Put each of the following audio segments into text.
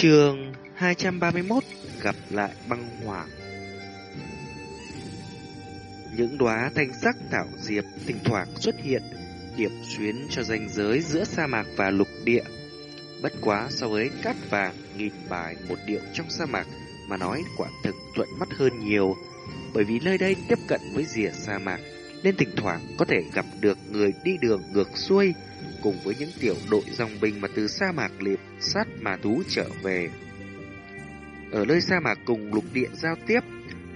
Trường 231 gặp lại băng hoàng. Những đóa thanh sắc thảo diệp thỉnh thoảng xuất hiện, điểm xuyến cho ranh giới giữa sa mạc và lục địa. Bất quá so với cát vàng nghìn bài một điệu trong sa mạc mà nói quả thực thuận mắt hơn nhiều, bởi vì nơi đây tiếp cận với rìa sa mạc nên thỉnh thoảng có thể gặp được người đi đường ngược xuôi cùng với những tiểu đội dòng binh mà từ sa mạc liệt sát mà thú trở về. Ở nơi sa mạc cùng lục địa giao tiếp,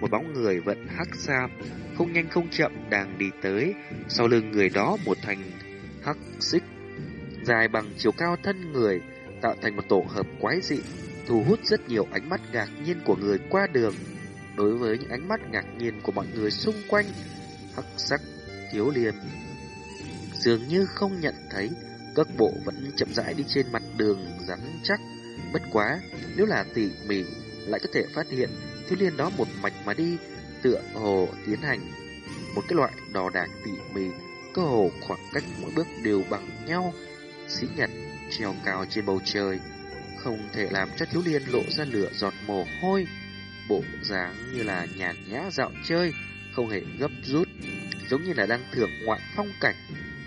một bóng người vận hắc sam không nhanh không chậm đang đi tới, sau lưng người đó một thành hắc xích dài bằng chiều cao thân người, tạo thành một tổ hợp quái dị, thu hút rất nhiều ánh mắt ngạc nhiên của người qua đường. Đối với những ánh mắt ngạc nhiên của mọi người xung quanh, hắc sắc thiếu liêm dường như không nhận thấy các bộ vẫn chậm rãi đi trên mặt đường rắn chắc. Bất quá, nếu là tỉ mỉ, lại có thể phát hiện thiếu liên đó một mạch mà đi, tựa hồ tiến hành một cái loại đò đạc tỉ mỉ, cơ hồ khoảng cách mỗi bước đều bằng nhau. xí nhật treo cao trên bầu trời, không thể làm cho thiếu liên lộ ra lửa giọt mồ hôi. Bộ dáng như là nhàn nhã dạo chơi, không hề gấp rút, giống như là đang thưởng ngoạn phong cảnh.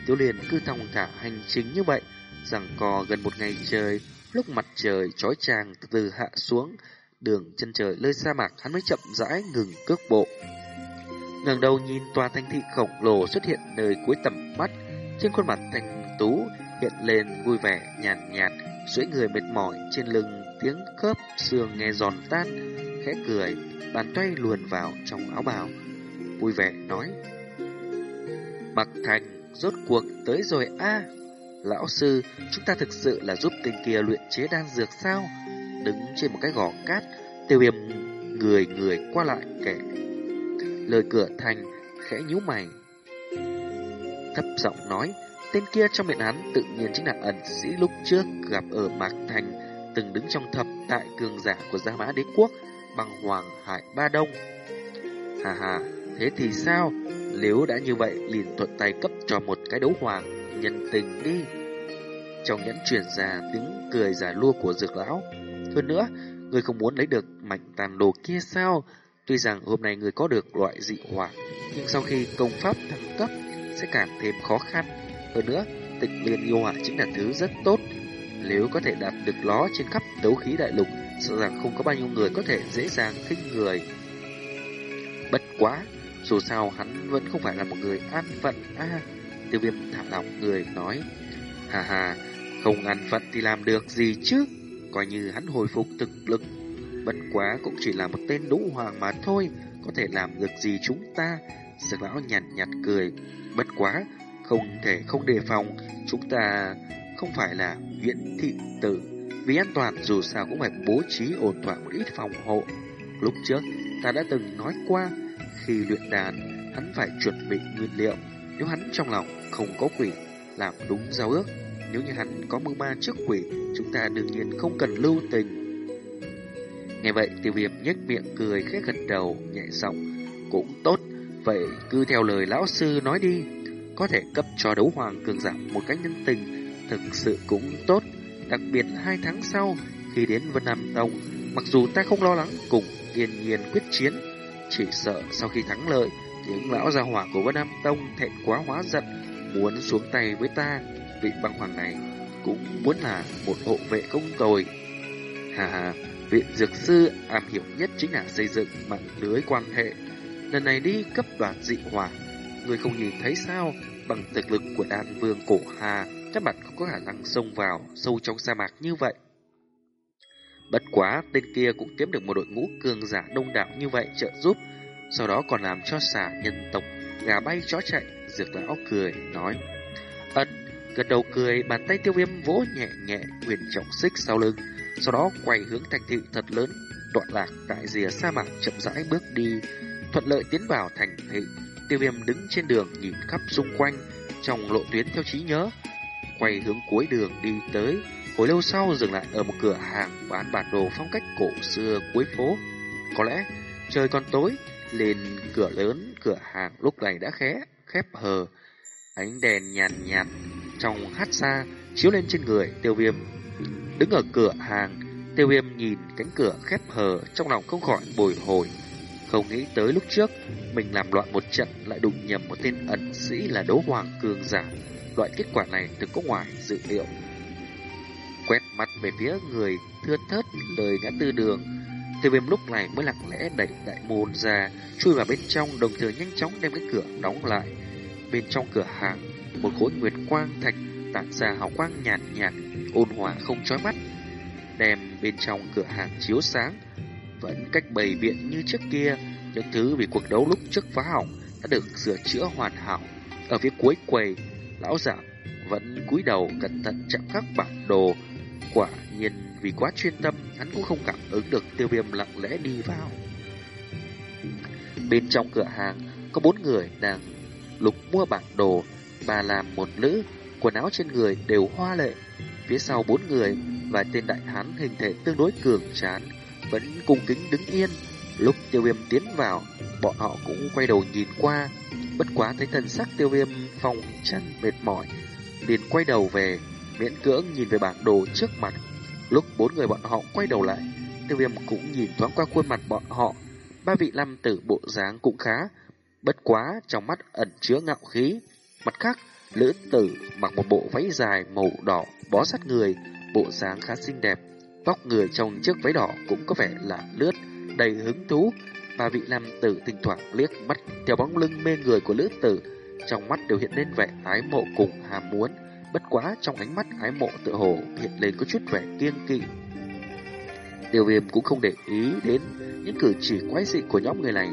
Tiểu liên cứ thong thả hành trình như vậy, rằng cò gần một ngày trời, lúc mặt trời chói chang từ từ hạ xuống, đường chân trời lơi sa mạc hắn mới chậm rãi ngừng cước bộ. ngẩng đầu nhìn tòa thành thị khổng lồ xuất hiện nơi cuối tầm mắt, trên khuôn mặt thành tú hiện lên vui vẻ nhàn nhạt, duỗi người mệt mỏi trên lưng tiếng khớp xương nghe giòn tan, khẽ cười, bàn tay luồn vào trong áo bào, vui vẻ nói: "Mặc Thành rốt cuộc tới rồi a." Lão sư, chúng ta thực sự là giúp tên kia luyện chế đan dược sao? Đứng trên một cái gò cát, tiêu viêm người người qua lại kẻ. Lời cửa thành khẽ nhíu mày. Thấp giọng nói, tên kia trong miệng hắn tự nhiên chính là ẩn sĩ lúc trước gặp ở Mạc Thành, từng đứng trong thập đại cường giả của Gia Mã Đế Quốc, bằng Hoàng Hải Ba Đông. Hà hà, thế thì sao? Nếu đã như vậy, liền thuận tay cấp cho một cái đấu hoàng nhân tình đi. Trong nhẫn truyền ra tiếng cười giả lua của dược lão. Hơn nữa, người không muốn lấy được mảnh tàn đồ kia sao? Tuy rằng hôm nay người có được loại dị hỏa, nhưng sau khi công pháp thăng cấp sẽ càng thêm khó khăn. Hơn nữa, tịch liên yêu hỏa chính là thứ rất tốt. Nếu có thể đạt được nó trên khắp đấu khí đại lục, sợ rằng không có bao nhiêu người có thể dễ dàng khinh người. Bất quá, dù sao hắn vẫn không phải là một người an phận a. À, Tiêu viêm thảm lỏng người nói Hà hà Không ăn phận thì làm được gì chứ? Coi như hắn hồi phục thực lực. Bất quá cũng chỉ là một tên đũ hoàng mà thôi, Có thể làm được gì chúng ta? Sực lão nhạt nhạt cười, Bất quá, Không thể không đề phòng. Chúng ta không phải là viện thị tử. Vì an toàn dù sao cũng phải bố trí ổn thỏa một ít phòng hộ. Lúc trước, ta đã từng nói qua, Khi luyện đàn, Hắn phải chuẩn bị nguyên liệu nếu hắn trong lòng không có quỷ, làm đúng giao ước, nếu như hắn có mưu ma trước quỷ, chúng ta đương nhiên không cần lưu tình. Nghe vậy, tiêu viêm nhếch miệng cười khẽ gật đầu, nhẹ giọng cũng tốt, vậy cứ theo lời lão sư nói đi, có thể cấp cho đấu hoàng cường giả một cách nhân tình, thực sự cũng tốt, đặc biệt hai tháng sau, khi đến Vân Nam Tông, mặc dù ta không lo lắng cùng yên nhiên quyết chiến, chỉ sợ sau khi thắng lợi, những lão gia hỏa của Vân Nam Tông thẹn quá hóa giận, muốn xuống tay với ta, vị băng hoàng này cũng muốn là một hộ vệ công tồi. Hà hà, viện dược sư am hiểu nhất chính là xây dựng mạng lưới quan hệ. Lần này đi cấp đoạt dị hỏa, người không nhìn thấy sao, bằng thực lực của đan vương cổ hà, các bạn không có khả năng xông vào sâu trong sa mạc như vậy. Bất quá, tên kia cũng kiếm được một đội ngũ cường giả đông đảo như vậy trợ giúp, sau đó còn làm cho xà nhân tộc gà bay chó chạy, dược lão cười, nói. Ân, gật đầu cười, bàn tay tiêu viêm vỗ nhẹ nhẹ quyền trọng xích sau lưng, sau đó quay hướng thành thị thật lớn, đoạn lạc tại rìa sa mạc chậm rãi bước đi, thuận lợi tiến vào thành thị. Tiêu viêm đứng trên đường nhìn khắp xung quanh, trong lộ tuyến theo trí nhớ, quay hướng cuối đường đi tới, hồi lâu sau dừng lại ở một cửa hàng bán bản đồ phong cách cổ xưa cuối phố. Có lẽ trời còn tối, lên cửa lớn, cửa hàng lúc này đã khé, khép hờ. Ánh đèn nhàn nhạt, nhạt trong hát xa chiếu lên trên người tiêu viêm. Đứng ở cửa hàng, Tiêu viêm nhìn cánh cửa khép hờ trong lòng không khỏi bồi hồi. Không nghĩ tới lúc trước mình làm loạn một trận lại đụng nhầm một tên ẩn sĩ là đấu hoàng cường giả. Loại kết quả này từng có ngoài dự liệu. Quét mắt về phía người thưa thớt lời ngã tư đường. Tiêu viêm lúc này mới lặng lẽ đẩy đại môn ra, chui vào bên trong đồng thời nhanh chóng đem cái cửa đóng lại. Bên trong cửa hàng, một khối nguyệt quang thạch tản ra hào quang nhạt nhạt, ôn hòa không chói mắt đem bên trong cửa hàng chiếu sáng, vẫn cách bày biện như trước kia, những thứ vì cuộc đấu lúc trước phá hỏng đã được sửa chữa hoàn hảo. Ở phía cuối quầy, lão giả vẫn cúi đầu cẩn thận chạm khắc bản đồ. Quả nhiên vì quá chuyên tâm, hắn cũng không cảm ứng được tiêu viêm lặng lẽ đi vào. Bên trong cửa hàng có bốn người đang lục mua bản đồ, bà làm một nữ, quần áo trên người đều hoa lệ. Phía sau bốn người Vài tên đại hán hình thể tương đối cường tráng vẫn cung kính đứng yên. Lúc tiêu viêm tiến vào, bọn họ cũng quay đầu nhìn qua. Bất quá thấy thân sắc tiêu viêm phòng chân mệt mỏi, liền quay đầu về, miễn cưỡng nhìn về bản đồ trước mặt. Lúc bốn người bọn họ quay đầu lại, tiêu viêm cũng nhìn thoáng qua khuôn mặt bọn họ. Ba vị lâm tử bộ dáng cũng khá, bất quá trong mắt ẩn chứa ngạo khí. Mặt khác, lữ tử mặc một bộ váy dài màu đỏ bó sát người, bộ dáng khá xinh đẹp, vóc người trong chiếc váy đỏ cũng có vẻ là lướt, đầy hứng thú. Ba vị nam tử thỉnh thoảng liếc mắt theo bóng lưng mê người của lữ tử, trong mắt đều hiện lên vẻ ái mộ cùng ham muốn. Bất quá trong ánh mắt ái mộ tự hồ hiện lên có chút vẻ kiêng kỵ. Tiêu viêm cũng không để ý đến những cử chỉ quái dị của nhóm người này,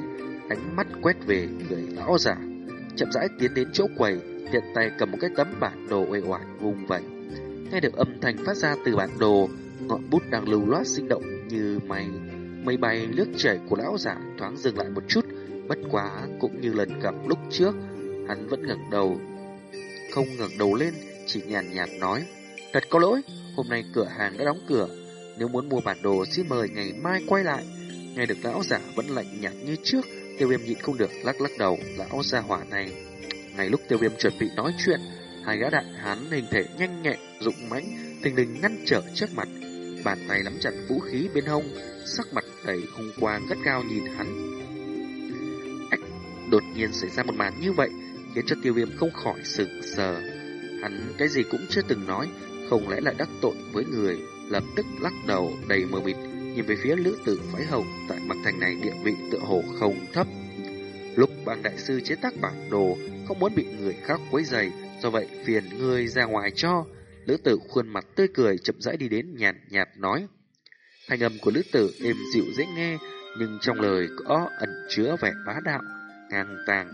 ánh mắt quét về người lão giả, chậm rãi tiến đến chỗ quầy, tiện tay cầm một cái tấm bản đồ uể oải vùng vẩy. Nghe được âm thanh phát ra từ bản đồ, ngọn bút đang lưu loát sinh động như mây. Mây bay nước chảy của lão giả thoáng dừng lại một chút, bất quá cũng như lần gặp lúc trước, hắn vẫn ngẩng đầu. Không ngẩng đầu lên, chỉ nhàn nhạt, nói, thật có lỗi, hôm nay cửa hàng đã đóng cửa, nếu muốn mua bản đồ xin mời ngày mai quay lại. Nghe được lão giả vẫn lạnh nhạt như trước, tiêu viêm nhịn không được lắc lắc đầu, lão gia hỏa này. Ngay lúc tiêu viêm chuẩn bị nói chuyện, Hai gã đại hán hình thể nhanh nhẹn, dũng mãnh, tình đình ngăn trở trước mặt, bàn tay nắm chặt vũ khí bên hông, sắc mặt đầy hung quang gắt cao nhìn hắn. Ách, đột nhiên xảy ra một màn như vậy, khiến cho tiêu viêm không khỏi sửng sờ. Hắn cái gì cũng chưa từng nói, không lẽ lại đắc tội với người, lập tức lắc đầu đầy mờ mịt, nhìn về phía lữ tử phái hồng tại mặt thành này địa vị tựa hồ không thấp. Lúc bang đại sư chế tác bản đồ, không muốn bị người khác quấy rầy, Do vậy phiền ngươi ra ngoài cho. Lữ tử khuôn mặt tươi cười chậm rãi đi đến nhàn nhạt, nói. Thanh âm của lữ tử êm dịu dễ nghe Nhưng trong lời có ẩn chứa vẻ bá đạo Ngang tàng.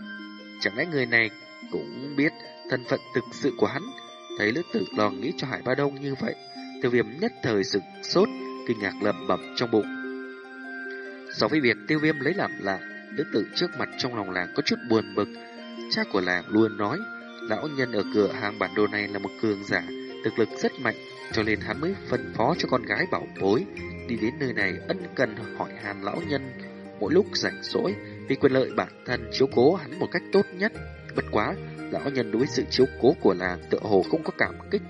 Chẳng lẽ người này cũng biết thân phận thực sự của hắn. Thấy lữ tử lo nghĩ cho Hải Ba Đông như vậy Tiêu viêm nhất thời sực sốt Kinh ngạc lầm bẩm trong bụng. So với việc tiêu viêm lấy làm lạ Lữ tử trước mặt trong lòng làng có chút buồn bực. Cha của làng luôn nói Lão nhân ở cửa hàng bản đồ này là một cường giả, thực lực rất mạnh, cho nên hắn mới phân phó cho con gái bảo bối đi đến nơi này ân cần hỏi hàn lão nhân. Mỗi lúc rảnh rỗi vì quyền lợi bản thân chiếu cố hắn một cách tốt nhất. Bất quá, lão nhân đối với sự chiếu cố của làng tựa hồ không có cảm kích,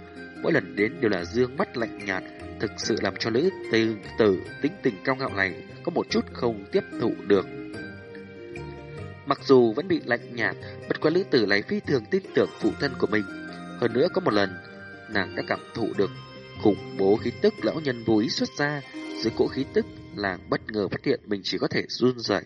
mỗi lần đến đều là dương mắt lạnh nhạt, thực sự làm cho lữ từ tử tính tình cao ngạo này có một chút không tiếp thụ được. Mặc dù vẫn bị lạnh nhạt, bất quá lữ tử lại phi thường tin tưởng phụ thân của mình. Hơn nữa có một lần, nàng đã cảm thụ được khủng bố khí tức lão nhân vô ý xuất ra. Dưới cỗ khí tức, làng bất ngờ phát hiện mình chỉ có thể run rẩy.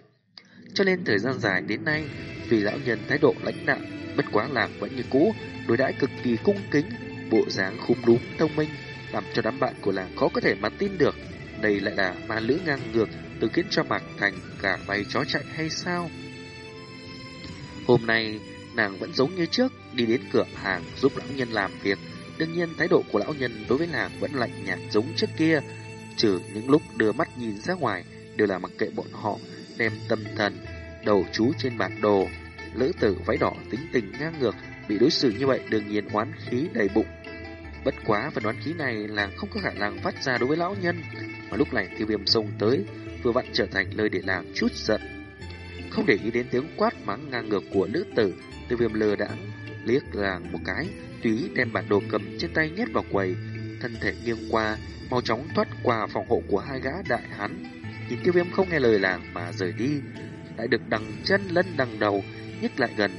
Cho nên thời gian dài đến nay, vì lão nhân thái độ lãnh đạm bất quá làm vẫn như cũ, đối đãi cực kỳ cung kính, bộ dáng khung đúng thông minh, làm cho đám bạn của làng khó có thể mà tin được. Đây lại là ma lữ ngang ngược, từ khiến cho Mạc Thành cả bay chó chạy hay sao? Hôm nay, nàng vẫn giống như trước, đi đến cửa hàng giúp lão nhân làm việc. Đương nhiên, thái độ của lão nhân đối với nàng vẫn lạnh nhạt giống trước kia. Trừ những lúc đưa mắt nhìn ra ngoài, đều là mặc kệ bọn họ, đem tâm thần, đầu chú trên bản đồ. Lữ tử váy đỏ tính tình ngang ngược, bị đối xử như vậy đương nhiên oán khí đầy bụng. Bất quá phần oán khí này là không có khả năng phát ra đối với lão nhân, mà lúc này tiêu viêm xông tới, vừa vặn trở thành lời để làm chút giận. Không để ý đến tiếng quát mắng ngang ngược của nữ tử, tiêu viêm lơ đãng liếc làng một cái, túy đem bản đồ cầm trên tay nhét vào quầy. thân thể nghiêng qua, mau chóng thoát qua phòng hộ của hai gã đại hắn. Nhìn tiêu viêm không nghe lời làng mà rời đi, lại được đằng chân lân đằng đầu, nhích lại gần.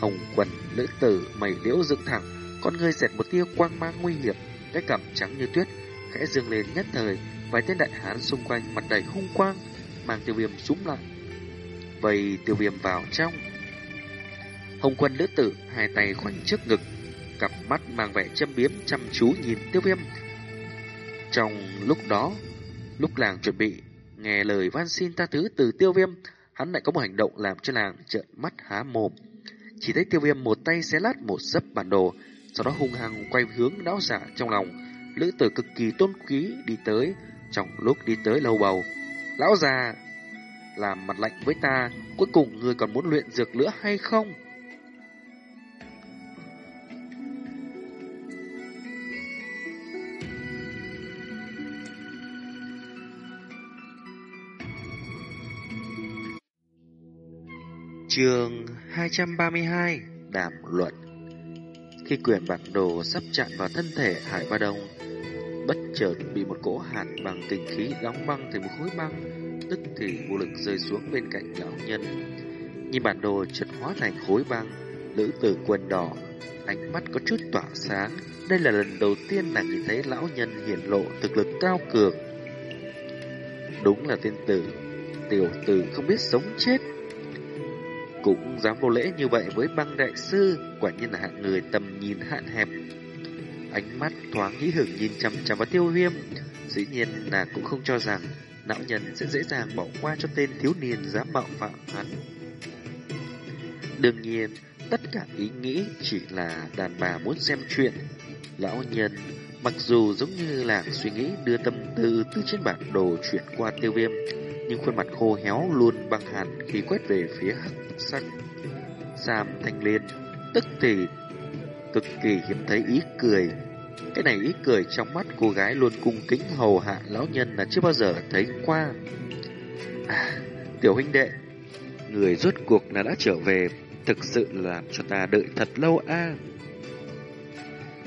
Hồng quần nữ tử mày liễu dựng thẳng, con người dẹt một tia quang mang nguy hiểm, cái cằm trắng như tuyết, khẽ dương lên nhất thời, vài tên đại hán xung quanh mặt đầy hung quang, mang tiêu viêm súng lại. Vây tiêu viêm vào trong. Hồng quân lữ tử hai tay khoanh trước ngực, cặp mắt mang vẻ châm biếm chăm chú nhìn tiêu viêm. Trong lúc đó, lúc làng chuẩn bị nghe lời van xin tha thứ từ tiêu viêm, hắn lại có một hành động làm cho làng trợn mắt há mồm. Chỉ thấy tiêu viêm một tay xé lát một dấp bản đồ, sau đó hung hăng quay hướng lão giả trong lòng. Lữ tử cực kỳ tôn quý đi tới, trong lúc đi tới lâu bầu. Lão già, làm mặt lạnh với ta, cuối cùng người còn muốn luyện dược nữa hay không? Trường 232 Đàm luận. Khi quyển bản đồ sắp chạm vào thân thể Hải Ba Đông, Bất chợt bị một cỗ hạt bằng kinh khí đóng băng thành một khối băng, Tức thì vô lực rơi xuống bên cạnh lão nhân. Nhìn bản đồ chợt hóa thành khối băng Lữ tử quần đỏ, Ánh mắt có chút tỏa sáng. Đây là lần đầu tiên nàng nhìn thấy lão nhân hiển lộ thực lực cao cường. Đúng là tên tử, Tiểu tử không biết sống chết cũng dám vô lễ như vậy với băng đại sư, quả nhiên là hạng người tầm nhìn hạn hẹp. Ánh mắt thoáng hí hưởng nhìn chằm chằm vào tiêu viêm, dĩ nhiên là cũng không cho rằng lão nhân sẽ dễ dàng bỏ qua cho tên thiếu niên dám mạo phạm hắn. Đương nhiên, tất cả ý nghĩ chỉ là đàn bà muốn xem chuyện. Lão nhân mặc dù giống như là suy nghĩ đưa tâm tư từ trên bản đồ chuyển qua tiêu viêm, nhưng khuôn mặt khô héo luôn băng hẳn khi quét về phía hắc sắc. Sam thanh liên, tức thì cực kỳ hiếm thấy ý cười. Cái này ý cười trong mắt cô gái luôn cung kính hầu hạ lão nhân là chưa bao giờ thấy qua. À, tiểu huynh đệ, người rốt cuộc là đã trở về, thực sự làm cho ta đợi thật lâu a.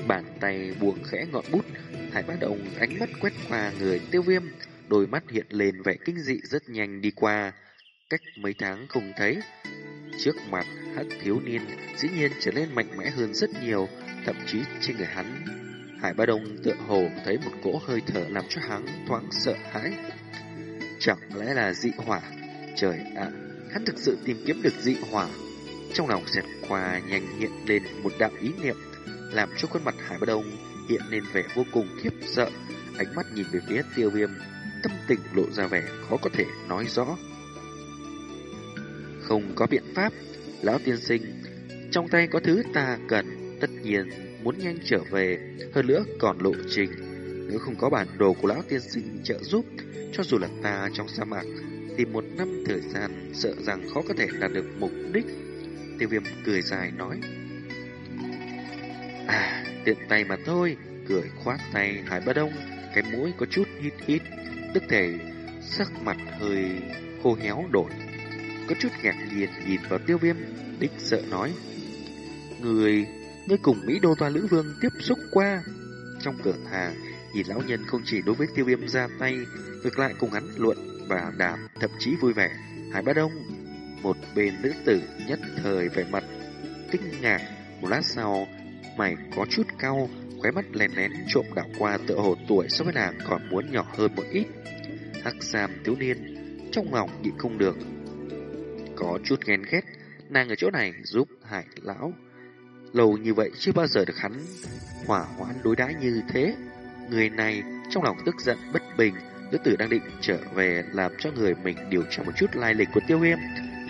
Bàn tay buông khẽ ngọn bút, Hải Bá Đồng ánh mắt quét qua người tiêu viêm, đôi mắt hiện lên vẻ kinh dị rất nhanh đi qua. Cách mấy tháng không thấy, trước mặt hắc thiếu niên dĩ nhiên trở nên mạnh mẽ hơn rất nhiều, thậm chí trên người hắn. Hải Ba Đông tựa hồ thấy một cỗ hơi thở làm cho hắn thoáng sợ hãi. Chẳng lẽ là dị hỏa? Trời ạ, hắn thực sự tìm kiếm được dị hỏa. Trong lòng xẹt qua nhanh hiện lên một đạo ý niệm, làm cho khuôn mặt Hải Ba Đông hiện lên vẻ vô cùng khiếp sợ. Ánh mắt nhìn về phía tiêu viêm, tâm tình lộ ra vẻ khó có thể nói rõ. Không có biện pháp, lão tiên sinh, trong tay có thứ ta cần, tất nhiên muốn nhanh trở về, hơn nữa còn lộ trình. Nếu không có bản đồ của lão tiên sinh trợ giúp, cho dù là ta trong sa mạc, tìm một năm thời gian sợ rằng khó có thể đạt được mục đích. Tiêu viêm cười dài nói. À, tiện tay mà thôi, cười khoát tay Hải Ba Đông, cái mũi có chút hít hít, tức thể sắc mặt hơi khô héo đổi có chút ngạc nhiên nhìn vào tiêu viêm, đích sợ nói. Người, ngươi cùng Mỹ Đô Toa Lữ Vương tiếp xúc qua. Trong cửa hàng, nhìn lão nhân không chỉ đối với tiêu viêm ra tay, ngược lại cùng hắn luận và đàm, thậm chí vui vẻ. Hải Bá Đông, một bên nữ tử nhất thời vẻ mặt kinh ngạc, một lát sau, mày có chút cao, khóe mắt lén lén trộm đảo qua tựa hồ tuổi so với nàng còn muốn nhỏ hơn một ít. Hắc Sam thiếu niên, trong lòng nhịn không được, có chút ghen ghét, nàng ở chỗ này giúp hải lão. Lâu như vậy chưa bao giờ được hắn hỏa hoãn đối đãi như thế. Người này trong lòng tức giận bất bình, nữ tử đang định trở về làm cho người mình điều tra một chút lai lịch của tiêu viêm.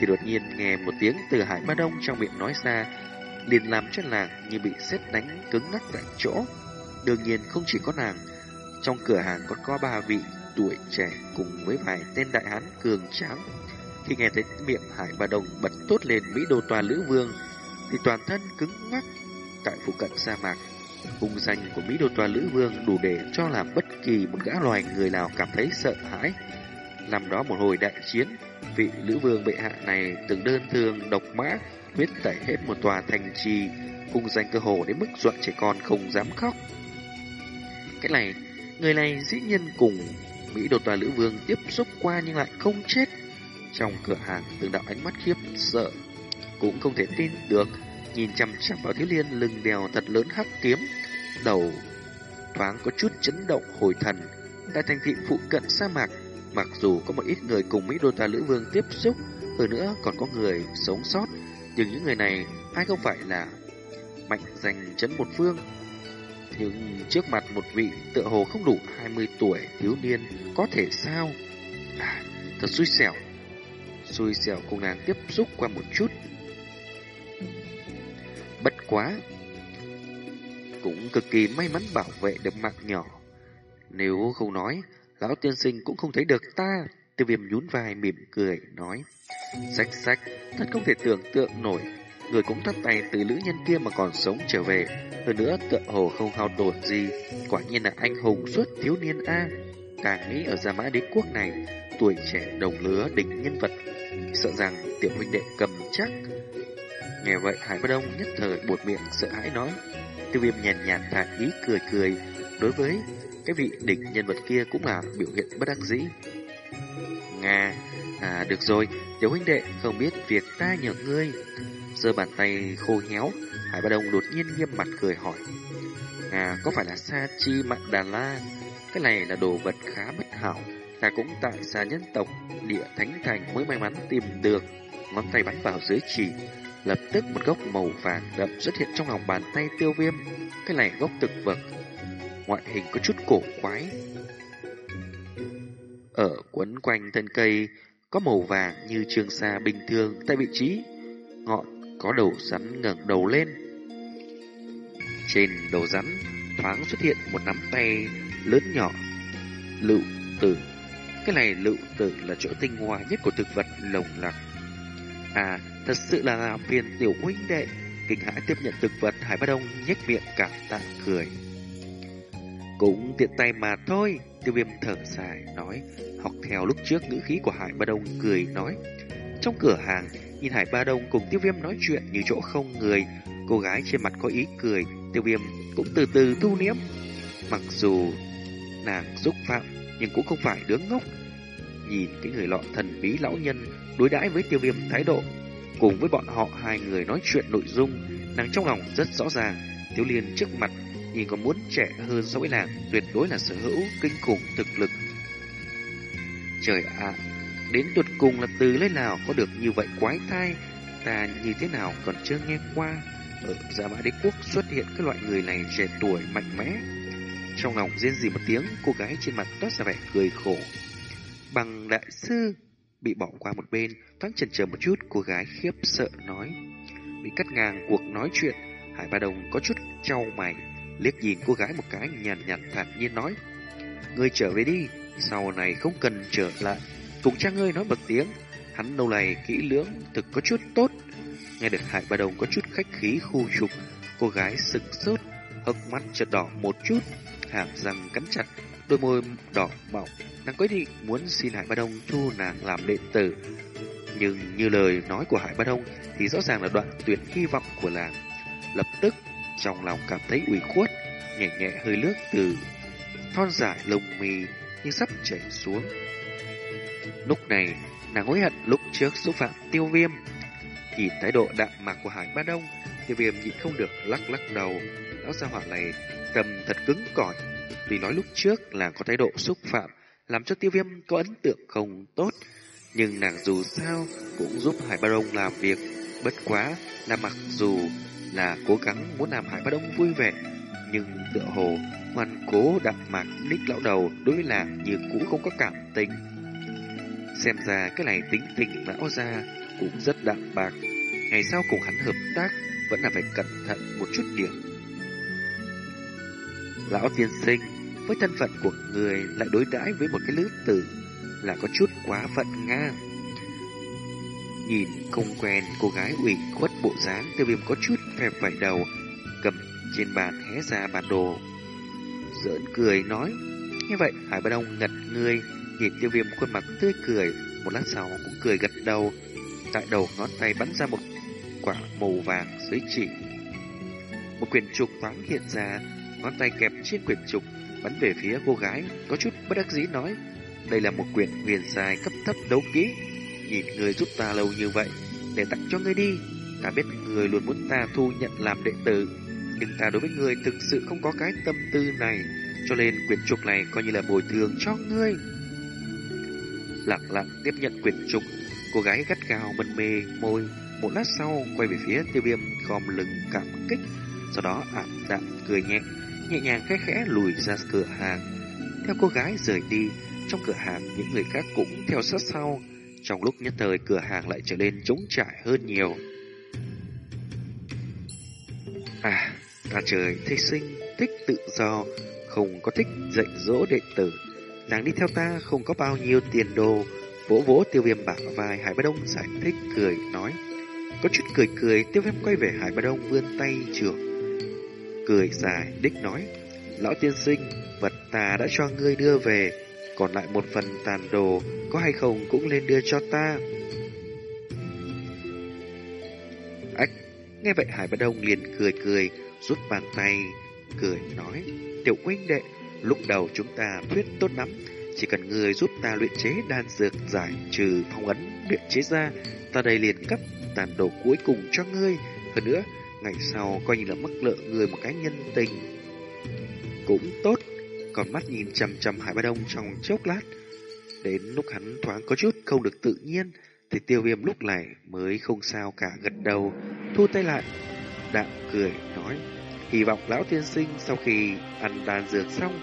Thì đột nhiên nghe một tiếng từ hải ba đông trong miệng nói ra, liền làm cho nàng như bị sét đánh cứng ngắc tại chỗ. Đương nhiên không chỉ có nàng, trong cửa hàng còn có ba vị tuổi trẻ cùng với vài tên đại hán cường tráng khi nghe thấy miệng Hải và Đồng bật tốt lên Mỹ Đô Tòa Lữ Vương, thì toàn thân cứng ngắc tại phụ cận sa mạc. Hung danh của Mỹ Đô Tòa Lữ Vương đủ để cho làm bất kỳ một gã loài người nào cảm thấy sợ hãi. Năm đó một hồi đại chiến, vị Lữ Vương bệ hạ này từng đơn thương độc mã, huyết tẩy hết một tòa thành trì, hung danh cơ hồ đến mức dọa trẻ con không dám khóc. Cái này, người này dĩ nhiên cùng Mỹ đột tòa lữ vương tiếp xúc qua nhưng lại không chết. Trong cửa hàng từng đạo ánh mắt khiếp sợ, cũng không thể tin được, nhìn chăm chăm vào thiếu liên lưng đèo thật lớn hắc kiếm, đầu thoáng có chút chấn động hồi thần. Tại thành thị phụ cận sa mạc, mặc dù có một ít người cùng Mỹ đô tòa lữ vương tiếp xúc, hơn nữa còn có người sống sót, nhưng những người này ai không phải là mạnh giành chấn một phương. Nhưng trước mặt một vị tựa hồ không đủ 20 tuổi thiếu niên có thể sao? À, thật xui xẻo. Xui xẻo cùng nàng tiếp xúc qua một chút. Bất quá, cũng cực kỳ may mắn bảo vệ được mạng nhỏ. Nếu không nói, lão tiên sinh cũng không thấy được ta. Tiêu viêm nhún vai mỉm cười, nói. Sách sách, thật không thể tưởng tượng nổi. Người cũng thắt tay từ nữ nhân kia mà còn sống trở về. Hơn nữa tựa hồ không hao tổn gì. Quả nhiên là anh hùng suốt thiếu niên A. Càng nghĩ ở Gia Mã Đế Quốc này, tuổi trẻ đồng lứa đỉnh nhân vật. Sợ rằng tiểu huynh đệ cầm chắc. Nghe vậy Hải Bất Đông nhất thời buột miệng sợ hãi nói. Tiêu viêm nhàn nhạt thản ý cười cười. Đối với cái vị đỉnh nhân vật kia cũng là biểu hiện bất đắc dĩ. Nga, à được rồi, tiểu huynh đệ không biết việc ta nhờ ngươi. Giơ bàn tay khô héo, Hải Ba Đông đột nhiên nghiêm mặt cười hỏi. Nga có phải là Sa Chi Mạn Đà La? Cái này là đồ vật khá bất hảo. Ta cũng tại xa nhân tộc, địa thánh thành mới may mắn tìm được. Ngón tay bắn vào dưới chỉ. Lập tức một gốc màu vàng đậm xuất hiện trong lòng bàn tay tiêu viêm. Cái này gốc thực vật. Ngoại hình có chút cổ quái. Ở quấn quanh thân cây có màu vàng như trường sa bình thường tại vị trí ngọn có đầu rắn ngẩng đầu lên. Trên đầu rắn thoáng xuất hiện một nắm tay lớn nhỏ, lựu tử. Cái này lựu tử là chỗ tinh hoa nhất của thực vật lồng lặc. À, thật sự là làm phiền tiểu huynh đệ. Kinh hãi tiếp nhận thực vật Hải Ba Đông nhếch miệng cảm tạ cười. Cũng tiện tay mà thôi, tiêu viêm thở dài nói, học theo lúc trước ngữ khí của Hải Ba Đông cười nói. Trong cửa hàng, nhìn Hải Ba Đông cùng tiêu viêm nói chuyện như chỗ không người, cô gái trên mặt có ý cười, tiêu viêm cũng từ từ thu niếm. Mặc dù nàng xúc phạm, nhưng cũng không phải đứa ngốc. Nhìn cái người lọ thần bí lão nhân đối đãi với tiêu viêm thái độ, cùng với bọn họ hai người nói chuyện nội dung, nàng trong lòng rất rõ ràng, tiêu liên trước mặt nhìn còn muốn trẻ hơn so với nàng, tuyệt đối là sở hữu kinh khủng thực lực. Trời ạ, đến tuyệt cùng là từ lấy nào có được như vậy quái thai, ta như thế nào còn chưa nghe qua. Ở Gia Mã Đế Quốc xuất hiện các loại người này trẻ tuổi mạnh mẽ. Trong lòng rên gì một tiếng, cô gái trên mặt toát ra vẻ cười khổ. Bằng đại sư, bị bỏ qua một bên, thoáng chần chờ một chút, cô gái khiếp sợ nói. Bị cắt ngang cuộc nói chuyện, Hải Ba Đồng có chút trao mày, liếc nhìn cô gái một cái nhàn nhạt thản nhiên nói. Ngươi trở về đi, sau này không cần trở lại. Cùng cha ngươi nói một tiếng, hắn lâu này kỹ lưỡng thực có chút tốt. Nghe được Hải Ba Đồng có chút khách khí khu trục, cô gái sực sốt, hốc mắt chợt đỏ một chút, hàm răng cắn chặt, đôi môi đỏ mọng. Nàng quyết định muốn xin Hải Ba Đông thu nàng làm đệ tử. Nhưng như lời nói của Hải Ba Đông thì rõ ràng là đoạn tuyệt hy vọng của nàng. Lập tức trong lòng cảm thấy ủy khuất, nhẹ nhẹ hơi lướt từ thon dài lông mì như sắp chảy xuống. Lúc này, nàng hối hận lúc trước xúc phạm tiêu viêm. Nhìn thái độ đạm mạc của Hải Ba Đông, tiêu viêm nhịn không được lắc lắc đầu. Lão gia hỏa này tâm thật cứng cỏi. Vì nói lúc trước là có thái độ xúc phạm, làm cho tiêu viêm có ấn tượng không tốt. Nhưng nàng dù sao cũng giúp Hải Ba Đông làm việc. Bất quá là mặc dù là cố gắng muốn làm Hải Bá Đông vui vẻ, nhưng tựa hồ hoàn cố đặng mạc đích lão đầu đối với làng như cũ không có cảm tình. Xem ra cái này tính tình lão ra cũng rất đạm bạc. Ngày sau cùng hắn hợp tác vẫn là phải cẩn thận một chút điểm. Lão tiên sinh, với thân phận của người lại đối đãi với một cái lứa tử là có chút quá phận ngang. Nhìn không quen cô gái ủy khuất bộ dáng tiêu viêm có chút phèm phải đầu Cầm trên bàn hé ra bản đồ Giỡn cười nói Như vậy Hải Ba Đông ngật người Nhìn tiêu viêm khuôn mặt tươi cười Một lát sau cũng cười gật đầu Tại đầu ngón tay bắn ra một quả màu vàng dưới chỉ Một quyển trục thoáng hiện ra ngón tay kẹp trên quyển trục, bắn về phía cô gái, có chút bất đắc dĩ nói. Đây là một quyển huyền dài cấp thấp đấu kỹ. Nhìn người giúp ta lâu như vậy, để tặng cho ngươi đi. Ta biết người luôn muốn ta thu nhận làm đệ tử, nhưng ta đối với người thực sự không có cái tâm tư này, cho nên quyển trục này coi như là bồi thường cho ngươi. Lặng lặng tiếp nhận quyển trục, cô gái gắt gao mân mê môi, một lát sau quay về phía tiêu viêm khom lưng cảm kích, sau đó ảm đạm cười nhẹ, nhẹ nhàng khẽ khẽ lùi ra cửa hàng. Theo cô gái rời đi, trong cửa hàng những người khác cũng theo sát sau. Trong lúc nhất thời cửa hàng lại trở nên trống trải hơn nhiều. À, ta trời thích sinh, thích tự do, không có thích dạy dỗ đệ tử. Nàng đi theo ta không có bao nhiêu tiền đồ. Vỗ vỗ tiêu viêm bả vai Hải bá Đông giải thích cười nói. Có chút cười cười tiêu viêm quay về Hải bá Đông vươn tay trưởng. Cười dài đích nói. Lão tiên sinh, vật ta đã cho ngươi đưa về. Còn lại một phần tàn đồ có hay không cũng lên đưa cho ta. Ách, nghe vậy Hải Bất Đông liền cười cười, rút bàn tay, cười nói. Tiểu huynh đệ, lúc đầu chúng ta thuyết tốt lắm, chỉ cần người giúp ta luyện chế đan dược giải trừ phong ấn luyện chế ra, ta đây liền cấp tàn đồ cuối cùng cho ngươi. Hơn nữa, ngày sau coi như là mắc lợ người một cái nhân tình. Cũng tốt, còn mắt nhìn chằm chằm Hải Ba Đông trong chốc lát. Đến lúc hắn thoáng có chút không được tự nhiên, thì tiêu viêm lúc này mới không sao cả gật đầu, thu tay lại, đạm cười nói. Hy vọng lão tiên sinh sau khi ăn đàn dược xong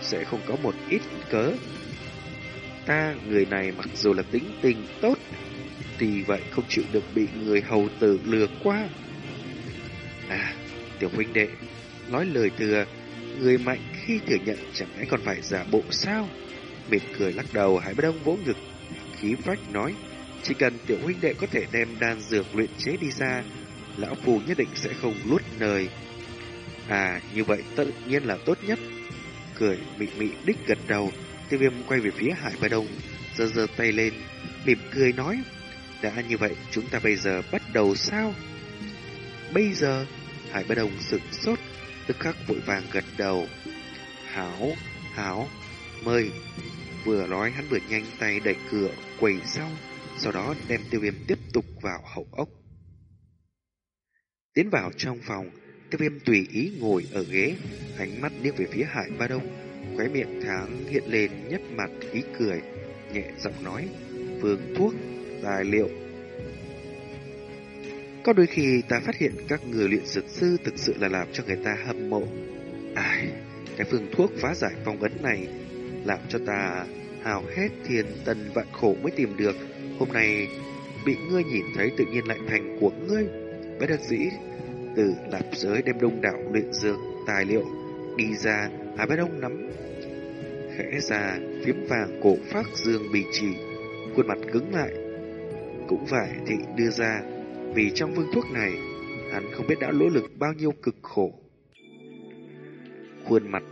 sẽ không có một ít cớ. Ta, người này mặc dù là tính tình tốt, thì vậy không chịu được bị người hầu tử lừa qua. À, tiểu huynh đệ, nói lời thừa, người mạnh khi thừa nhận chẳng lẽ còn phải giả bộ sao? Mệt cười lắc đầu, Hải Bất Đông vỗ ngực, khí phách nói, chỉ cần tiểu huynh đệ có thể đem đan dược luyện chế đi ra, lão phù nhất định sẽ không luốt lời. À, như vậy tự nhiên là tốt nhất. Cười mị mị đích gật đầu, tiêu viêm quay về phía Hải Ba Đông, giơ giơ tay lên, mỉm cười nói, đã như vậy chúng ta bây giờ bắt đầu sao? Bây giờ, Hải Ba Đông sửng sốt, tức khắc vội vàng gật đầu. Hảo, hảo, mời. Vừa nói hắn vừa nhanh tay đẩy cửa, quầy sau, sau đó đem tiêu viêm tiếp tục vào hậu ốc. Tiến vào trong phòng, Tiêu viêm tùy ý ngồi ở ghế, ánh mắt liếc về phía Hải Ba Đông, khóe miệng tháng hiện lên nhất mặt ý cười, nhẹ giọng nói, phương thuốc, tài liệu. Có đôi khi ta phát hiện các người luyện dược sư thực sự là làm cho người ta hâm mộ. Ai, cái phương thuốc phá giải phong ấn này làm cho ta hào hết thiên tân vạn khổ mới tìm được. Hôm nay bị ngươi nhìn thấy tự nhiên lại thành của ngươi. Bất đắc dĩ từ lạp giới đem đông đảo luyện dược tài liệu đi ra hai Bá Đông nắm khẽ ra phiếm vàng cổ phát dương bì chỉ khuôn mặt cứng lại cũng phải thị đưa ra vì trong vương thuốc này hắn không biết đã nỗ lực bao nhiêu cực khổ. Khuôn mặt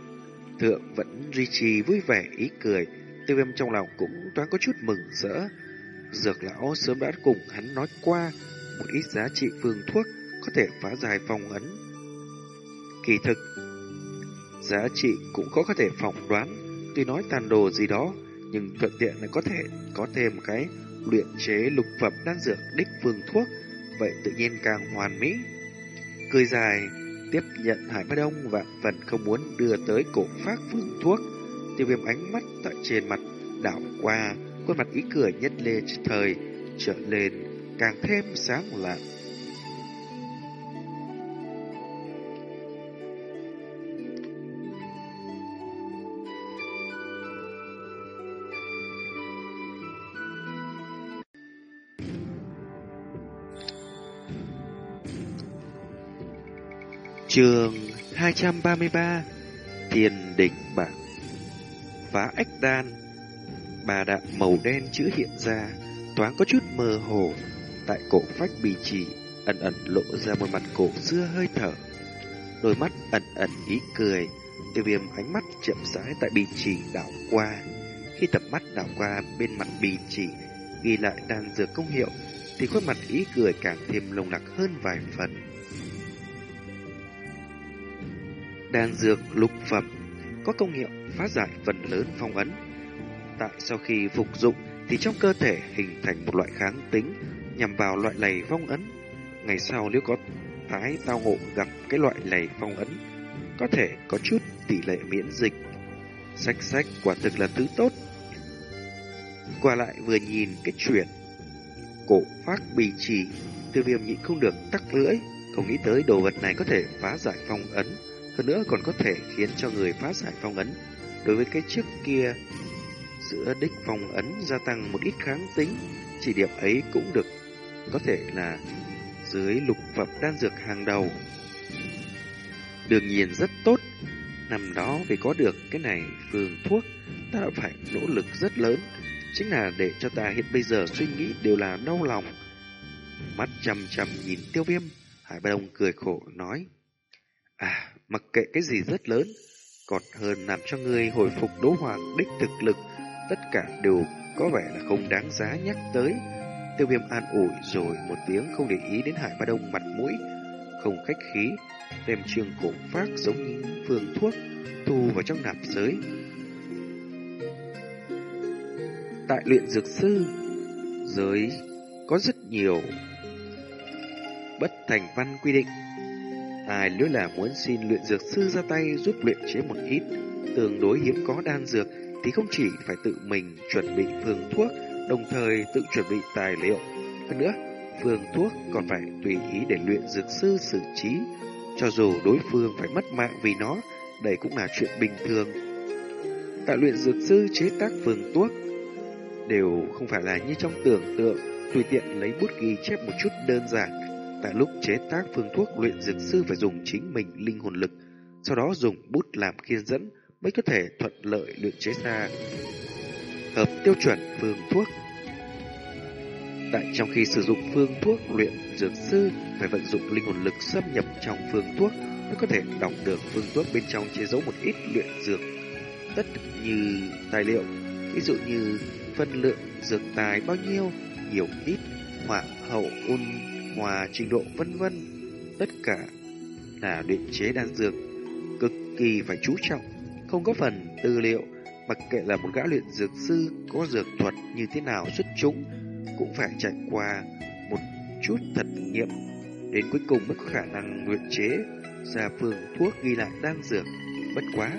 thượng vẫn duy trì vui vẻ ý cười. Tiêu viêm trong lòng cũng toán có chút mừng rỡ. Dược lão sớm đã cùng hắn nói qua một ít giá trị phương thuốc có thể phá giải phòng ấn. Kỳ thực, giá trị cũng khó có thể phỏng đoán, tuy nói tàn đồ gì đó, nhưng thuận tiện là có thể có thêm cái luyện chế lục phẩm đan dược đích phương thuốc, vậy tự nhiên càng hoàn mỹ. Cười dài, tiếp nhận Hải Bá Đông và phần không muốn đưa tới cổ phát phương thuốc, tiêu viêm ánh mắt tại trên mặt đảo qua, khuôn mặt ý cười nhất lê thời trở lên càng thêm sáng lạng. Trường 233 thiền đỉnh bảng. Phá ách đan Bà đạn màu đen chữ hiện ra Toán có chút mơ hồ. Tại cổ phách bì chỉ Ẩn ẩn lộ ra một mặt cổ xưa hơi thở. Đôi mắt ẩn ẩn ý cười, Tiêu viêm ánh mắt chậm rãi tại bì chỉ đảo qua. Khi tập mắt đảo qua bên mặt bì chỉ Ghi lại đan dược công hiệu, Thì khuôn mặt ý cười càng thêm lồng lặc hơn vài phần đan dược lục phẩm có công hiệu phá giải phần lớn phong ấn. Tại sau khi phục dụng thì trong cơ thể hình thành một loại kháng tính nhằm vào loại lầy phong ấn. Ngày sau nếu có tái tao ngộ gặp cái loại lầy phong ấn, có thể có chút tỷ lệ miễn dịch. Sách sách quả thực là thứ tốt. Qua lại vừa nhìn cái chuyện cổ phát bì trì, tiêu viêm nhịn không được tắc lưỡi, không nghĩ tới đồ vật này có thể phá giải phong ấn, hơn nữa còn có thể khiến cho người phá giải phong ấn. Đối với cái trước kia, giữa đích phong ấn gia tăng một ít kháng tính, chỉ điểm ấy cũng được có thể là dưới lục phẩm đan dược hàng đầu. Đương nhiên rất tốt, năm đó vì có được cái này phương thuốc, ta đã phải nỗ lực rất lớn, chính là để cho ta hiện bây giờ suy nghĩ đều là đau lòng. Mắt chăm chăm nhìn tiêu viêm, Hải Ba Đông cười khổ nói, À, mặc kệ cái gì rất lớn, còn hơn làm cho người hồi phục đố hoàng đích thực lực, tất cả đều có vẻ là không đáng giá nhắc tới. Tiêu viêm an ủi rồi một tiếng không để ý đến Hải Ba Đông mặt mũi, không khách khí, đem trường cổ phát giống như phương thuốc thu vào trong nạp giới. Tại luyện dược sư, giới có rất nhiều bất thành văn quy định. Ai nếu là muốn xin luyện dược sư ra tay giúp luyện chế một ít tương đối hiếm có đan dược thì không chỉ phải tự mình chuẩn bị phương thuốc, đồng thời tự chuẩn bị tài liệu. Hơn nữa, phương thuốc còn phải tùy ý để luyện dược sư xử trí, cho dù đối phương phải mất mạng vì nó, đây cũng là chuyện bình thường. Tại luyện dược sư chế tác phương thuốc đều không phải là như trong tưởng tượng, tùy tiện lấy bút ghi chép một chút đơn giản. Tại lúc chế tác phương thuốc luyện dược sư phải dùng chính mình linh hồn lực, sau đó dùng bút làm khiên dẫn mới có thể thuận lợi luyện chế ra hợp tiêu chuẩn phương thuốc. Tại trong khi sử dụng phương thuốc luyện dược sư phải vận dụng linh hồn lực xâm nhập trong phương thuốc mới có thể đọc được phương thuốc bên trong chế giấu một ít luyện dược tất như tài liệu, ví dụ như phân lượng dược tài bao nhiêu, nhiều ít, hỏa hậu ôn hòa trình độ vân vân, tất cả là luyện chế đan dược cực kỳ phải chú trọng, không có phần tư liệu, mặc kệ là một gã luyện dược sư có dược thuật như thế nào xuất chúng cũng phải trải qua một chút thật nghiệm đến cuối cùng mới có khả năng luyện chế ra phương thuốc ghi lại đan dược. Bất quá,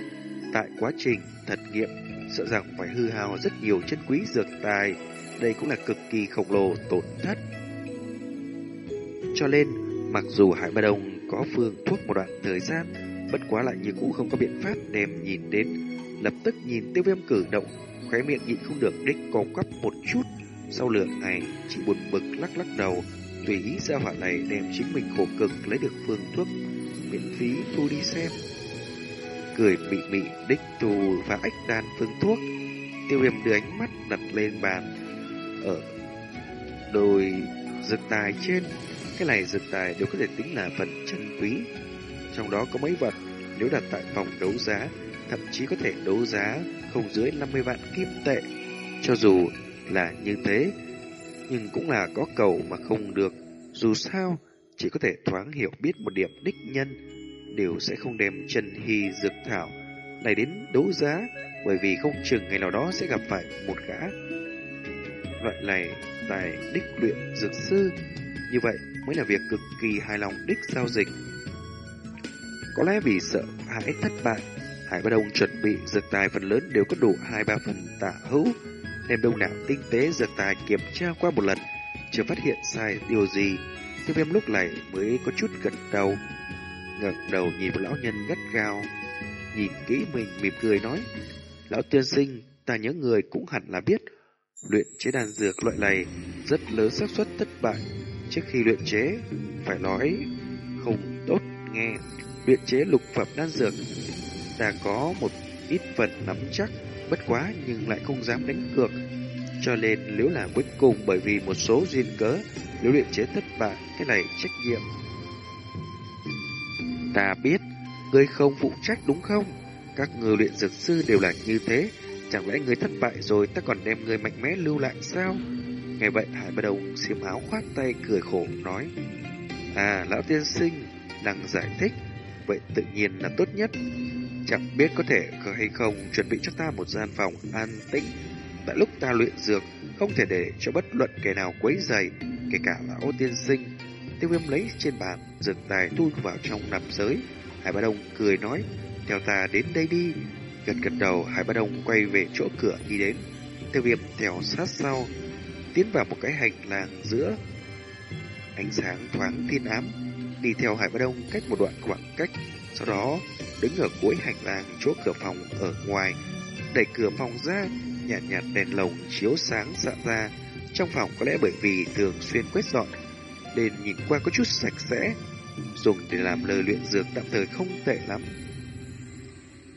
tại quá trình thật nghiệm, sợ rằng phải hư hao rất nhiều chân quý dược tài, đây cũng là cực kỳ khổng lồ tổn thất. Cho nên, mặc dù Hải Ba Đông có phương thuốc một đoạn thời gian, bất quá lại như cũ không có biện pháp đem nhìn đến, lập tức nhìn tiêu viêm cử động, khóe miệng nhịn không được đích co quắp một chút. Sau lượng này chỉ buồn bực lắc lắc đầu, tùy ý ra hỏa này đem chính mình khổ cực lấy được phương thuốc miễn phí thu đi xem. Cười mị mị đích tù và ách đàn phương thuốc, tiêu viêm đưa ánh mắt đặt lên bàn ở đồi dược tài trên cái này dược tài đều có thể tính là vật chân quý. Trong đó có mấy vật nếu đặt tại phòng đấu giá, thậm chí có thể đấu giá không dưới 50 vạn kim tệ. Cho dù là như thế, nhưng cũng là có cầu mà không được. Dù sao, chỉ có thể thoáng hiểu biết một điểm đích nhân, đều sẽ không đem chân hy dược thảo này đến đấu giá, bởi vì không chừng ngày nào đó sẽ gặp phải một gã loại này tài đích luyện dược sư. Như vậy, mới là việc cực kỳ hài lòng đích giao dịch. Có lẽ vì sợ hãi thất bại, Hải Ba Đông chuẩn bị dược tài phần lớn đều có đủ hai ba phần tả hữu, nên đông đảo tinh tế dược tài kiểm tra qua một lần, chưa phát hiện sai điều gì. Tiêu viêm lúc này mới có chút gật đầu, ngẩng đầu nhìn một lão nhân gắt gao, nhìn kỹ mình mỉm cười nói, lão tiên sinh, ta nhớ người cũng hẳn là biết, luyện chế đan dược loại này rất lớn xác suất thất bại Trước khi luyện chế, phải nói không tốt nghe. Luyện chế lục phẩm đan dược, ta có một ít phần nắm chắc, bất quá nhưng lại không dám đánh cược. Cho nên nếu là cuối cùng bởi vì một số duyên cớ, nếu luyện chế thất bại, cái này trách nhiệm. Ta biết, ngươi không phụ trách đúng không? Các người luyện dược sư đều là như thế, chẳng lẽ ngươi thất bại rồi ta còn đem người mạnh mẽ lưu lại sao? Nghe vậy Hải bắt đầu xiêm áo khoát tay cười khổ nói À lão tiên sinh Đang giải thích vậy tự nhiên là tốt nhất. Chẳng biết có thể hay không chuẩn bị cho ta một gian phòng an tĩnh. Tại lúc ta luyện dược, không thể để cho bất luận kẻ nào quấy rầy, kể cả lão tiên sinh. Tiêu viêm lấy trên bàn, dược tài thu vào trong nằm giới. Hải Ba Đông cười nói, theo ta đến đây đi. Gật gật đầu, Hải Ba Đông quay về chỗ cửa đi đến. Tiêu viêm theo sát sau, tiến vào một cái hành lang giữa ánh sáng thoáng thiên ám, đi theo Hải bá Đông cách một đoạn khoảng cách, sau đó đứng ở cuối hành lang chỗ cửa phòng ở ngoài, đẩy cửa phòng ra, nhạt nhạt đèn lồng chiếu sáng xạ ra. Trong phòng có lẽ bởi vì thường xuyên quét dọn, nên nhìn qua có chút sạch sẽ, dùng để làm lời luyện dược tạm thời không tệ lắm.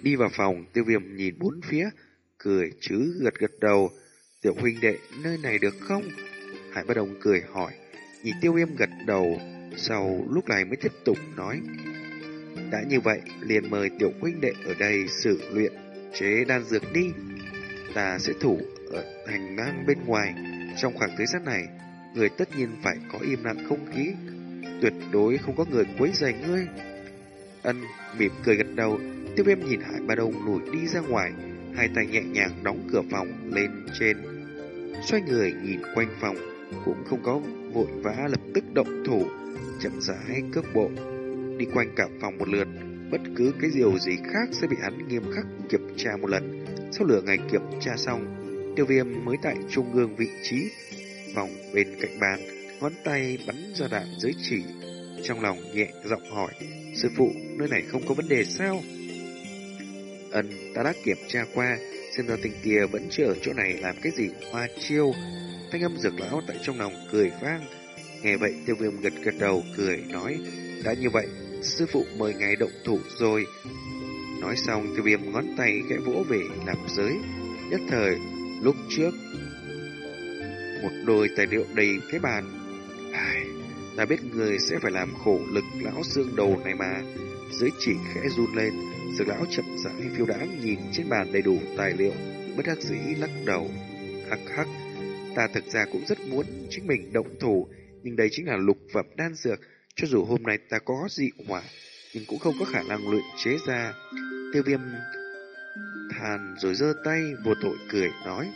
Đi vào phòng, tiêu viêm nhìn bốn phía, cười chứ gật gật đầu. Tiểu huynh đệ, nơi này được không? Hải Bất Đồng cười hỏi, nhìn tiêu viêm gật đầu, sau lúc này mới tiếp tục nói. Đã như vậy, liền mời tiểu huynh đệ ở đây xử luyện chế đan dược đi. Ta sẽ thủ ở hành lang bên ngoài. Trong khoảng thời gian này, người tất nhiên phải có im lặng không khí. Tuyệt đối không có người quấy rầy ngươi. Ân mỉm cười gật đầu, tiêu viêm nhìn Hải Ba Đông lùi đi ra ngoài, hai tay nhẹ nhàng đóng cửa phòng lên trên. Xoay người nhìn quanh phòng, cũng không có vội vã lập tức động thủ, chậm rãi cước bộ, đi quanh cả phòng một lượt. Bất cứ cái điều gì khác sẽ bị hắn nghiêm khắc kiểm tra một lần. Sau lửa ngày kiểm tra xong, tiêu viêm mới tại trung ương vị trí, vòng bên cạnh bàn, ngón tay bắn ra đạn giới chỉ. Trong lòng nhẹ giọng hỏi, sư phụ, nơi này không có vấn đề sao? Ân, ta đã kiểm tra qua, xem ra tình kia vẫn chưa ở chỗ này làm cái gì hoa chiêu. Thanh âm dược lão tại trong lòng cười vang. Nghe vậy tiêu viêm gật gật đầu cười nói, đã như vậy, sư phụ mời ngài động thủ rồi. Nói xong tiêu viêm ngón tay gãy vỗ về làm giới. Nhất thời, lúc trước, một đôi tài liệu đầy cái bàn. Ai, ta biết người sẽ phải làm khổ lực lão xương đầu này mà. dưới chỉ khẽ run lên, Dược lão chậm rãi phiêu đãng nhìn trên bàn đầy đủ tài liệu, bất đắc dĩ lắc đầu. Hắc hắc, ta thực ra cũng rất muốn chính mình động thủ, nhưng đây chính là lục phẩm đan dược, cho dù hôm nay ta có dị hỏa, nhưng cũng không có khả năng luyện chế ra. Tiêu viêm than rồi giơ tay vô tội cười nói.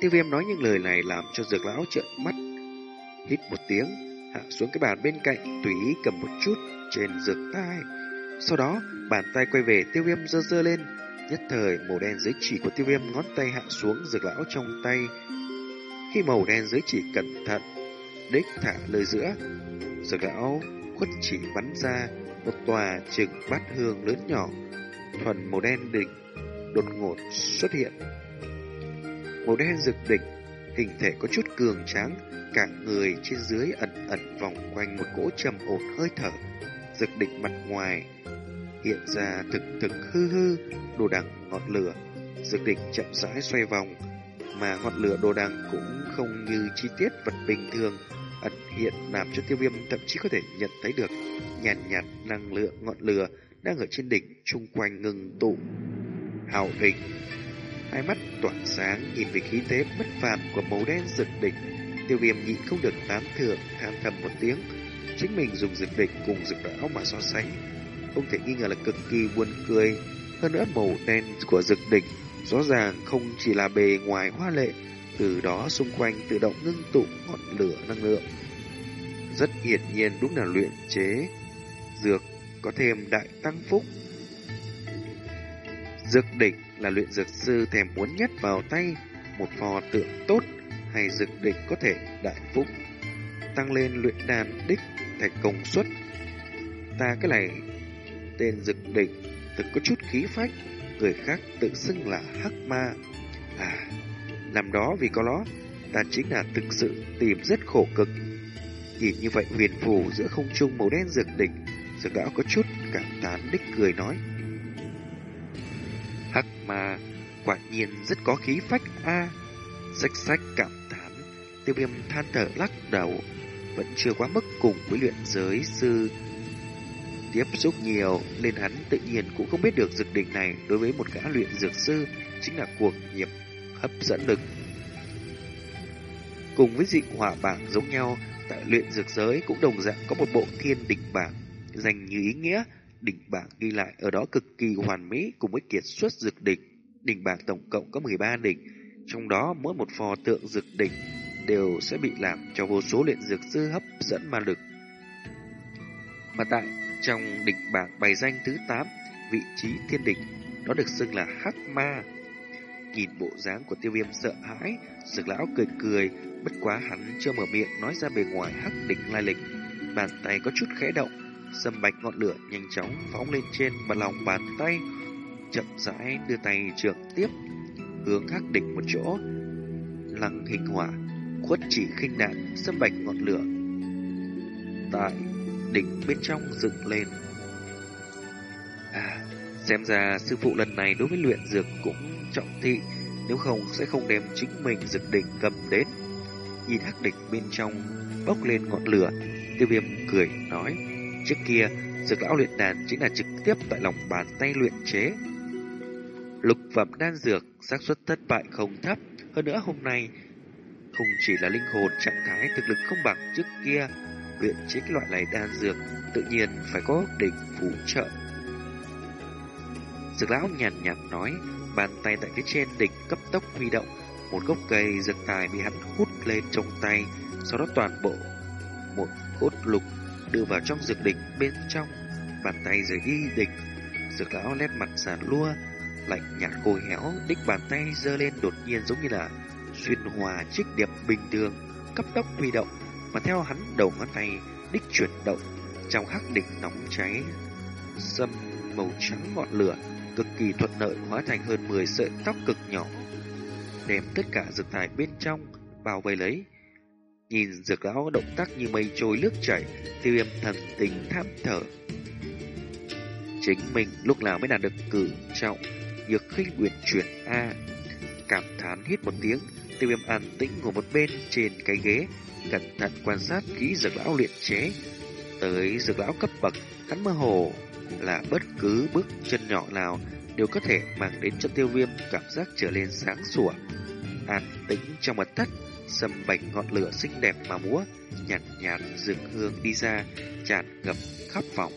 Tiêu viêm nói những lời này làm cho dược lão trợn mắt, hít một tiếng, hạ xuống cái bàn bên cạnh, tùy ý cầm một chút trên dược tai. Sau đó, bàn tay quay về tiêu viêm dơ dơ lên. Nhất thời, màu đen dưới chỉ của tiêu viêm ngón tay hạ xuống dược lão trong tay. Khi màu đen dưới chỉ cẩn thận, đích thả lời giữa, dược lão khuất chỉ bắn ra một tòa trừng bát hương lớn nhỏ, thuần màu đen đỉnh, đột ngột xuất hiện. Màu đen rực đỉnh, hình thể có chút cường tráng, cả người trên dưới ẩn ẩn vòng quanh một cỗ trầm ổn hơi thở. Dực đỉnh mặt ngoài hiện ra thực thực hư hư đồ đằng ngọn lửa. Dược đỉnh chậm rãi xoay vòng, mà ngọn lửa đồ đằng cũng không như chi tiết vật bình thường ẩn hiện làm cho tiêu viêm thậm chí có thể nhận thấy được nhàn nhạt, nhạt năng lượng ngọn lửa đang ở trên đỉnh chung quanh ngừng tụ. Hào đỉnh hai mắt tỏa sáng nhìn về khí thế bất phàm của màu đen rực đỉnh tiêu viêm nhịn không được tán thưởng than thầm một tiếng chính mình dùng dược đỉnh cùng dược đảo mà so sánh không thể nghi ngờ là cực kỳ buồn cười. Hơn nữa màu đen của dược đỉnh rõ ràng không chỉ là bề ngoài hoa lệ, từ đó xung quanh tự động ngưng tụ ngọn lửa năng lượng. Rất hiển nhiên đúng là luyện chế dược có thêm đại tăng phúc. Dược đỉnh là luyện dược sư thèm muốn nhất vào tay, một phò tượng tốt hay dược đỉnh có thể đại phúc tăng lên luyện đàn đích thành công suất. Ta cái này tên dực đỉnh thực có chút khí phách, người khác tự xưng là hắc ma. À, năm đó vì có nó, ta chính là thực sự tìm rất khổ cực. Nhìn như vậy huyền phù giữa không trung màu đen dược đỉnh, dược lão có chút cảm tán đích cười nói. Hắc ma quả nhiên rất có khí phách a à, Sách sách cảm thán, tiêu viêm than thở lắc đầu, vẫn chưa quá mức cùng với luyện giới sư tiếp xúc nhiều nên hắn tự nhiên cũng không biết được dược đỉnh này đối với một gã luyện dược sư chính là cuộc nghiệp hấp dẫn lực. Cùng với dị hỏa bảng giống nhau, tại luyện dược giới cũng đồng dạng có một bộ thiên đỉnh bảng. Dành như ý nghĩa, đỉnh bảng ghi lại ở đó cực kỳ hoàn mỹ cùng với kiệt xuất dược đỉnh. Đỉnh bảng tổng cộng có 13 đỉnh, trong đó mỗi một phò tượng dược đỉnh đều sẽ bị làm cho vô số luyện dược sư hấp dẫn ma lực. Mà tại trong địch bảng bày danh thứ 8, vị trí thiên địch, đó được xưng là Hắc Ma. Nhìn bộ dáng của tiêu viêm sợ hãi, dược lão cười cười, bất quá hắn chưa mở miệng nói ra bề ngoài hắc địch lai lịch. Bàn tay có chút khẽ động, sâm bạch ngọn lửa nhanh chóng phóng lên trên và lòng bàn tay, chậm rãi đưa tay trượt tiếp, hướng hắc địch một chỗ. Lăng hình hỏa, khuất chỉ khinh nạn, sâm bạch ngọn lửa. Tại đỉnh bên trong dựng lên. À, xem ra sư phụ lần này đối với luyện dược cũng trọng thị, nếu không sẽ không đem chính mình dược đỉnh cầm đến. Nhìn hắc đỉnh bên trong bốc lên ngọn lửa, tiêu viêm cười nói, trước kia dược lão luyện đàn chính là trực tiếp tại lòng bàn tay luyện chế. Lục phẩm đan dược, xác suất thất bại không thấp, hơn nữa hôm nay không chỉ là linh hồn trạng thái thực lực không bằng trước kia, luyện chế cái loại này đan dược tự nhiên phải có đỉnh phụ trợ. Dược lão nhàn nhạt nói, bàn tay tại phía trên đỉnh cấp tốc huy động, một gốc cây dược tài bị hắn hút lên trong tay, sau đó toàn bộ một cốt lục đưa vào trong dược đỉnh bên trong, bàn tay rời đi đỉnh. Dược lão nét mặt giàn lua, lạnh nhạt cô héo, đích bàn tay giơ lên đột nhiên giống như là xuyên hòa chiếc điệp bình thường, cấp tốc huy động, mà theo hắn đầu ngón tay đích chuyển động, trong khắc địch nóng cháy, sâm màu trắng ngọn lửa cực kỳ thuận lợi hóa thành hơn 10 sợi tóc cực nhỏ, đem tất cả dược tài bên trong bao vây lấy. Nhìn dược lão động tác như mây trôi nước chảy, tiêu viêm thần tình tham thở. Chính mình lúc nào mới đạt được cử trọng, dược khinh uyển chuyển A. Cảm thán hít một tiếng, tiêu viêm an tĩnh ngồi một bên trên cái ghế, cẩn thận quan sát kỹ dược lão luyện chế. Tới dược lão cấp bậc, hắn mơ hồ là bất cứ bước chân nhỏ nào đều có thể mang đến cho tiêu viêm cảm giác trở lên sáng sủa. An tĩnh trong mật thất, sầm bạch ngọn lửa xinh đẹp mà múa, nhạt nhạt dược hương đi ra, tràn ngập khắp phòng.